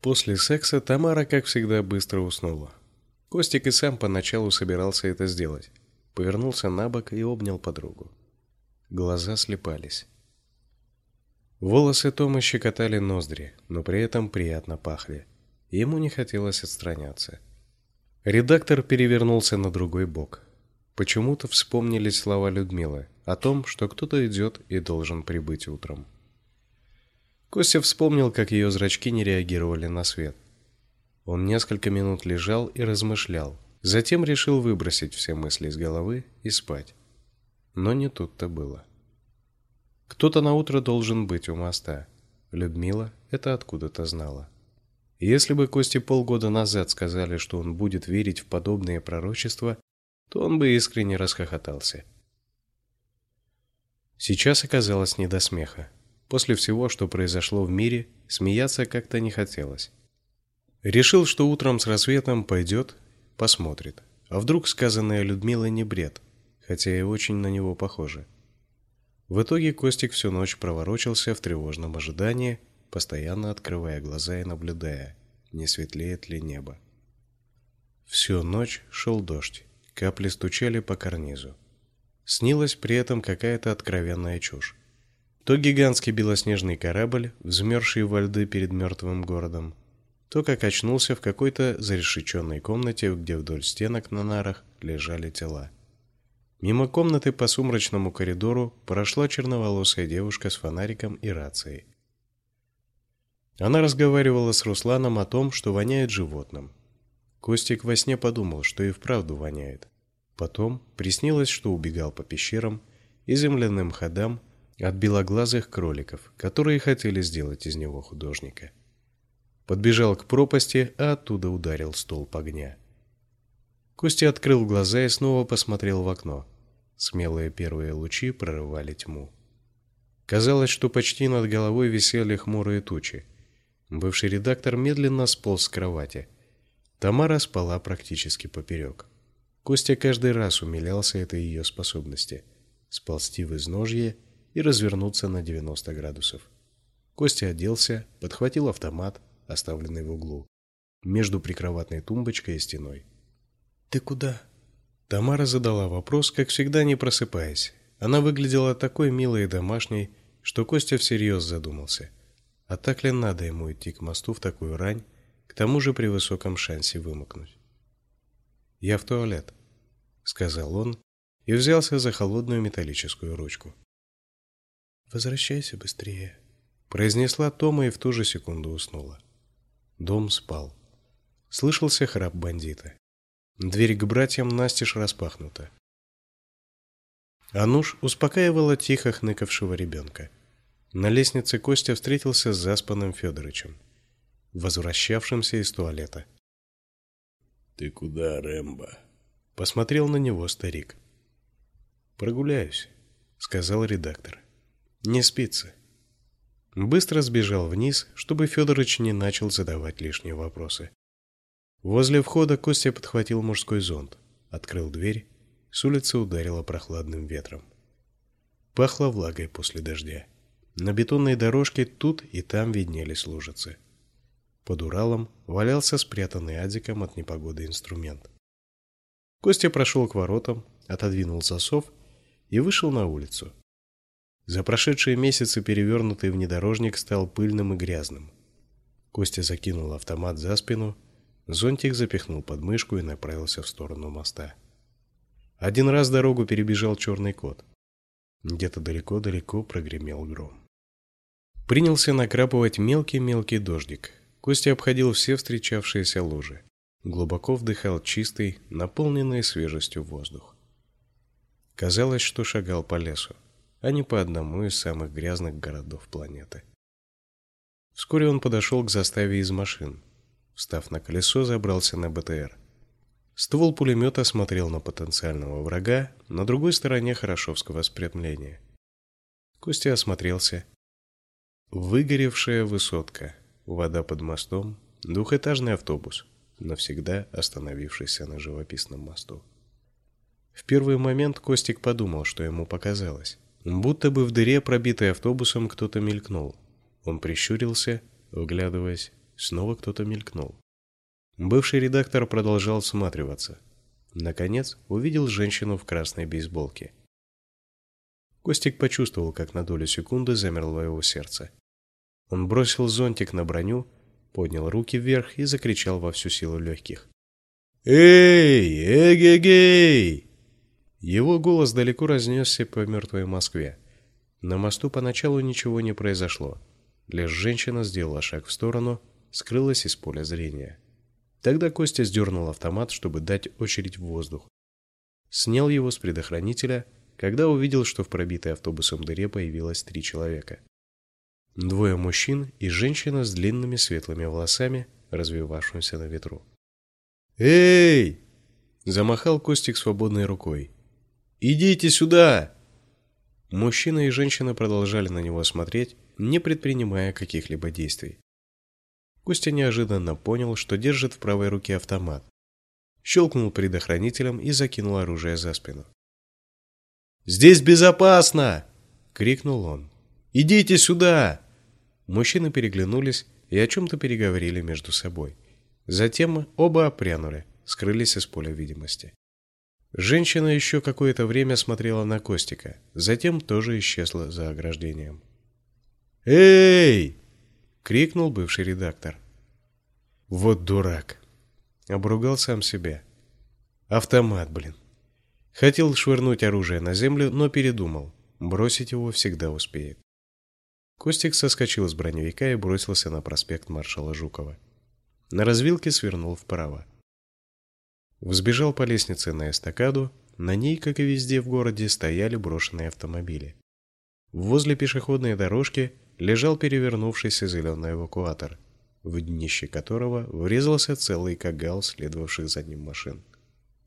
После секса Тамара, как всегда, быстро уснула. Костик и сам поначалу собирался это сделать. Повернулся на бок и обнял подругу. Глаза слепались. Волосы Тома щекотали ноздри, но при этом приятно пахли. Ему не хотелось отстраняться. Редактор перевернулся на другой бок. Почему-то вспомнились слова Людмилы о том, что кто-то идет и должен прибыть утром. Костя вспомнил, как ее зрачки не реагировали на свет. Он несколько минут лежал и размышлял, затем решил выбросить все мысли из головы и спать. Но не тут-то было. Кто-то на утро должен быть у моста. Людмила это откуда-то знала. Если бы Косте полгода назад сказали, что он будет верить в подобные пророчества, то он бы искренне расхохотался. Сейчас оказалось не до смеха. После всего, что произошло в мире, смеяться как-то не хотелось. Решил, что утром с рассветом пойдет, посмотрит. А вдруг сказанное Людмилой не бред, хотя и очень на него похоже. В итоге Костик всю ночь проворочился в тревожном ожидании, постоянно открывая глаза и наблюдая, не светлеет ли небо. Всю ночь шел дождь, капли стучали по карнизу. Снилась при этом какая-то откровенная чушь. То гигантский белоснежный корабль, взмерзший во льды перед мертвым городом, то как очнулся в какой-то зарешеченной комнате, где вдоль стенок на нарах лежали тела. Мимо комнаты по сумрачному коридору прошла черноволосая девушка с фонариком и рацией. Она разговаривала с Русланом о том, что воняет животным. Костик во сне подумал, что и вправду воняет. Потом приснилось, что убегал по пещерам и земляным ходам от белоглазых кроликов, которые хотели сделать из него художника. Подбежал к пропасти, а оттуда ударил столб огня. Костя открыл глаза и снова посмотрел в окно. Смелые первые лучи прорывали тьму. Казалось, что почти над головой висели хмурые тучи. Бывший редактор медленно сполз с кровати. Тамара спала практически поперек. Костя каждый раз умилялся этой ее способности сползти в изножье и развернуться на 90 градусов. Костя оделся, подхватил автомат, оставленный в углу, между прикроватной тумбочкой и стеной. Ты куда? Тамара задала вопрос, как всегда, не просыпаясь. Она выглядела такой милой и домашней, что Костя всерьез задумался. А так ли надо ему идти к мосту в такую рань, к тому же при высоком шансе вымокнуть? Я в туалет, сказал он и взялся за холодную металлическую ручку. Возвращайся быстрее, произнесла Тома и в ту же секунду уснула. Дом спал. Слышался храп бандита. Дверь к братьям настежь распахнута. Ануш успокаивала тихо хныкавшего ребенка. На лестнице Костя встретился с заспанным Федорычем, возвращавшимся из туалета. Ты куда, Рэмбо? посмотрел на него старик. Прогуляюсь, сказал редактор. Не спится. Быстро сбежал вниз, чтобы Федорович не начал задавать лишние вопросы. Возле входа Костя подхватил мужской зонт, открыл дверь, с улицы ударило прохладным ветром. Пахло влагой после дождя. На бетонной дорожке тут и там виднелись лужицы. Под Уралом валялся спрятанный адиком от непогоды инструмент. Костя прошел к воротам, отодвинул засов и вышел на улицу. За прошедшие месяцы перевернутый внедорожник стал пыльным и грязным. Костя закинул автомат за спину, зонтик запихнул под мышку и направился в сторону моста. Один раз дорогу перебежал черный кот. Где-то далеко-далеко прогремел гром. Принялся накрапывать мелкий-мелкий дождик. Костя обходил все встречавшиеся лужи. Глубоко вдыхал чистый, наполненный свежестью воздух. Казалось, что шагал по лесу а не по одному из самых грязных городов планеты. Вскоре он подошел к заставе из машин. Встав на колесо, забрался на БТР. Ствол пулемета смотрел на потенциального врага на другой стороне Хорошевского спрятмления. Костя осмотрелся. Выгоревшая высотка, вода под мостом, двухэтажный автобус, навсегда остановившийся на живописном мосту. В первый момент Костик подумал, что ему показалось. Будто бы в дыре, пробитой автобусом, кто-то мелькнул. Он прищурился, вглядываясь. снова кто-то мелькнул. Бывший редактор продолжал всматриваться. Наконец, увидел женщину в красной бейсболке. Костик почувствовал, как на долю секунды замерло его сердце. Он бросил зонтик на броню, поднял руки вверх и закричал во всю силу легких. «Эй, эгегей!» Его голос далеко разнесся по мертвой Москве. На мосту поначалу ничего не произошло. Лишь женщина сделала шаг в сторону, скрылась из поля зрения. Тогда Костя сдернул автомат, чтобы дать очередь в воздух. Снял его с предохранителя, когда увидел, что в пробитой автобусом дыре появилось три человека. Двое мужчин и женщина с длинными светлыми волосами, развивавшимися на ветру. «Эй!» – замахал Костик свободной рукой. «Идите сюда!» Мужчина и женщина продолжали на него смотреть, не предпринимая каких-либо действий. Костя неожиданно понял, что держит в правой руке автомат. Щелкнул предохранителем и закинул оружие за спину. «Здесь безопасно!» — крикнул он. «Идите сюда!» Мужчины переглянулись и о чем-то переговорили между собой. Затем оба опрянули, скрылись из поля видимости. Женщина еще какое-то время смотрела на Костика, затем тоже исчезла за ограждением. «Эй!» — крикнул бывший редактор. «Вот дурак!» — обругал сам себя. «Автомат, блин!» Хотел швырнуть оружие на землю, но передумал. Бросить его всегда успеет. Костик соскочил с броневика и бросился на проспект маршала Жукова. На развилке свернул вправо. Взбежал по лестнице на эстакаду, на ней, как и везде в городе, стояли брошенные автомобили. Возле пешеходной дорожки лежал перевернувшийся зеленый эвакуатор, в днище которого врезался целый кагал следовавших за ним машин.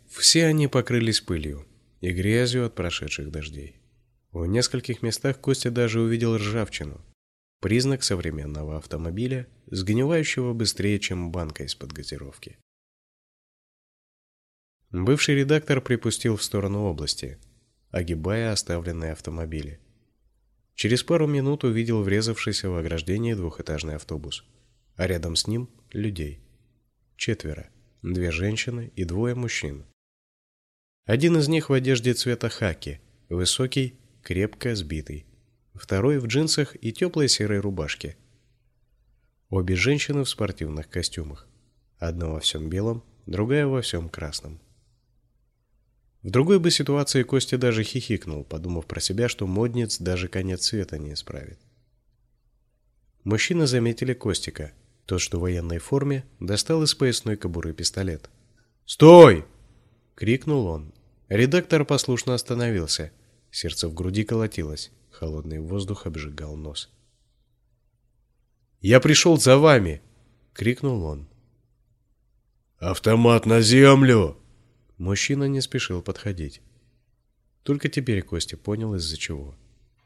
Все они покрылись пылью и грязью от прошедших дождей. В нескольких местах Костя даже увидел ржавчину. Признак современного автомобиля, сгнивающего быстрее, чем банка из-под газировки. Бывший редактор припустил в сторону области, огибая оставленные автомобили. Через пару минут увидел врезавшийся в ограждение двухэтажный автобус, а рядом с ним людей. Четверо: две женщины и двое мужчин. Один из них в одежде цвета хаки, высокий крепко сбитый. Второй в джинсах и теплой серой рубашке. Обе женщины в спортивных костюмах. Одна во всем белом, другая во всем красном. В другой бы ситуации Костя даже хихикнул, подумав про себя, что модниц даже конец света не исправит. Мужчины заметили Костика. Тот, что в военной форме, достал из поясной кобуры пистолет. "Стой!" крикнул он. Редактор послушно остановился. Сердце в груди колотилось, холодный воздух обжигал нос. "Я пришел за вами!" крикнул он. "Автомат на землю!" Мужчина не спешил подходить. Только теперь Костя понял из-за чего.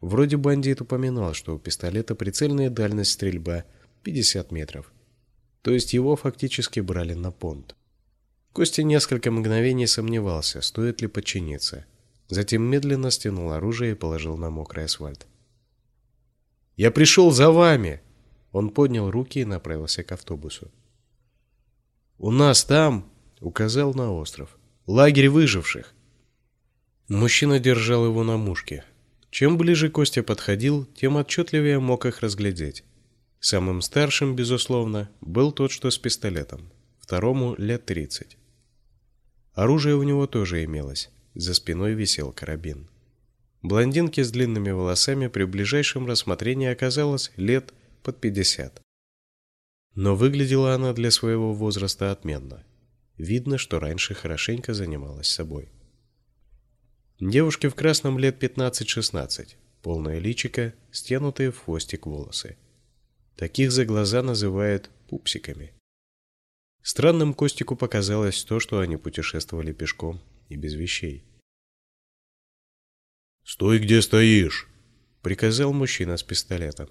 Вроде бандит упоминал, что у пистолета прицельная дальность стрельба 50 метров. То есть его фактически брали на понт. Костя несколько мгновений сомневался, стоит ли подчиниться. Затем медленно стянул оружие и положил на мокрый асфальт. Я пришел за вами. Он поднял руки и направился к автобусу. У нас там, указал на остров, лагерь выживших. Мужчина держал его на мушке. Чем ближе Костя подходил, тем отчетливее мог их разглядеть. Самым старшим, безусловно, был тот, что с пистолетом. Второму лет тридцать. Оружие у него тоже имелось. За спиной висел карабин. Блондинке с длинными волосами при ближайшем рассмотрении оказалось лет под пятьдесят. Но выглядела она для своего возраста отменно. Видно, что раньше хорошенько занималась собой. Девушке в красном лет 15-16, полное личико, стянутые в хвостик волосы. Таких за глаза называют пупсиками. Странным Костику показалось то, что они путешествовали пешком и без вещей. «Стой, где стоишь!» — приказал мужчина с пистолетом.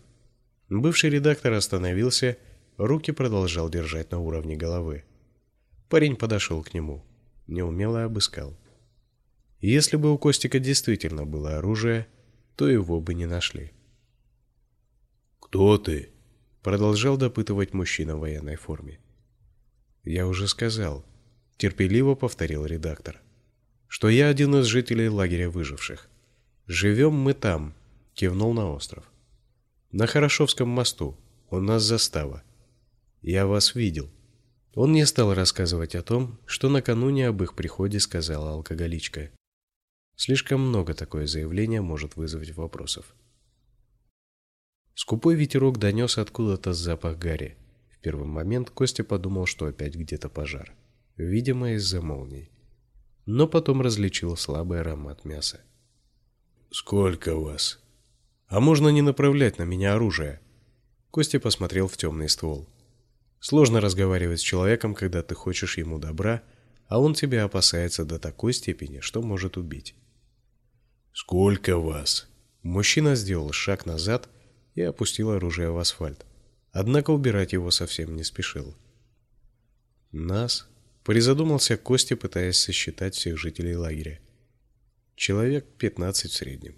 Бывший редактор остановился, руки продолжал держать на уровне головы. Парень подошел к нему, неумело обыскал. Если бы у Костика действительно было оружие, то его бы не нашли. «Кто ты?» — продолжал допытывать мужчина в военной форме. Я уже сказал, терпеливо повторил редактор, что я один из жителей лагеря выживших. Живем мы там, кивнул на остров. На Хорошевском мосту. У нас застава. Я вас видел. Он не стал рассказывать о том, что накануне об их приходе сказала алкоголичка. Слишком много такое заявление может вызвать вопросов. Скупой ветерок донес откуда-то запах гари. В первый момент Костя подумал, что опять где-то пожар, видимо, из-за молний. Но потом различил слабый аромат мяса. Сколько вас? А можно не направлять на меня оружие? Костя посмотрел в темный ствол. Сложно разговаривать с человеком, когда ты хочешь ему добра, а он тебя опасается до такой степени, что может убить. Сколько вас? Мужчина сделал шаг назад и опустил оружие в асфальт. Однако убирать его совсем не спешил. Нас призадумался Костя, пытаясь сосчитать всех жителей лагеря. Человек пятнадцать в среднем.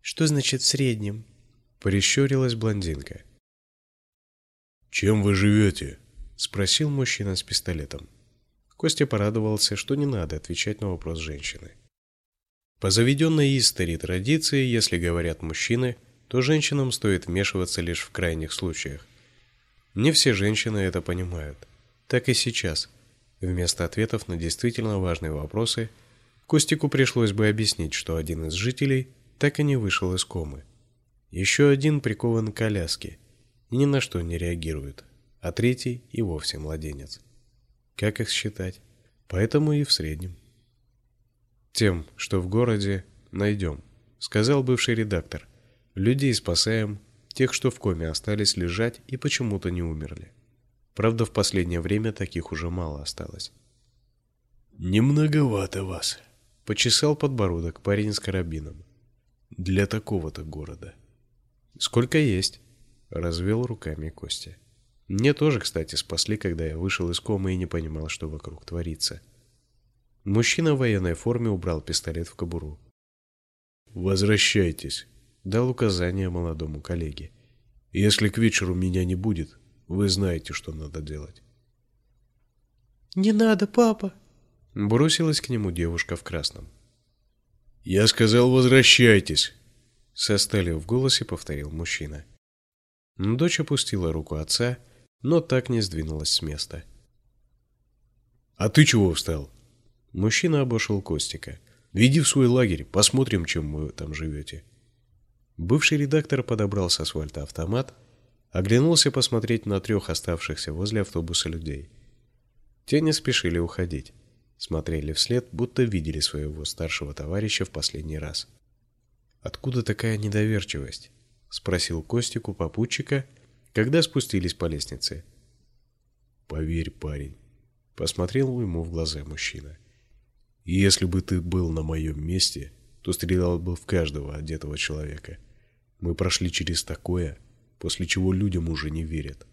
Что значит в среднем? Прищурилась блондинка. Чем вы живете?» — спросил мужчина с пистолетом. Костя порадовался, что не надо отвечать на вопрос женщины. По заведенной истории традиции, если говорят мужчины, то женщинам стоит вмешиваться лишь в крайних случаях. Не все женщины это понимают. Так и сейчас. Вместо ответов на действительно важные вопросы Костику пришлось бы объяснить, что один из жителей так и не вышел из комы. Еще один прикован к коляске ни на что не реагирует, а третий и вовсе младенец. Как их считать? Поэтому и в среднем. Тем, что в городе, найдем, сказал бывший редактор. Людей спасаем, тех, что в коме остались лежать и почему-то не умерли. Правда, в последнее время таких уже мало осталось. Немноговато вас, почесал подбородок парень с карабином. Для такого-то города. Сколько есть? Развел руками Костя. Мне тоже, кстати, спасли, когда я вышел из комы и не понимал, что вокруг творится. Мужчина в военной форме убрал пистолет в кобуру. Возвращайтесь, дал указание молодому коллеге. Если к вечеру меня не будет, вы знаете, что надо делать. Не надо, папа, бросилась к нему девушка в красном. Я сказал, возвращайтесь, со сталью в голосе повторил мужчина. Дочь опустила руку отца, но так не сдвинулась с места. А ты чего встал? Мужчина обошел Костика. Веди в свой лагерь, посмотрим, чем вы там живете». Бывший редактор подобрал с асфальта автомат, оглянулся посмотреть на трех оставшихся возле автобуса людей. Те не спешили уходить, смотрели вслед, будто видели своего старшего товарища в последний раз. Откуда такая недоверчивость? Спросил Костик у попутчика, когда спустились по лестнице. Поверь, парень, посмотрел ему в глаза мужчина. Если бы ты был на моем месте, то стрелял бы в каждого одетого человека. Мы прошли через такое, после чего людям уже не верят.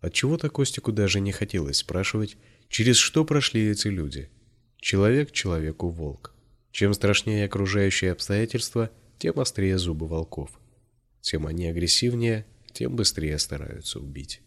От чего-то Костику даже не хотелось спрашивать, через что прошли эти люди. Человек человеку волк. Чем страшнее окружающие обстоятельства, тем острее зубы волков. Тем они агрессивнее, тем быстрее стараются убить.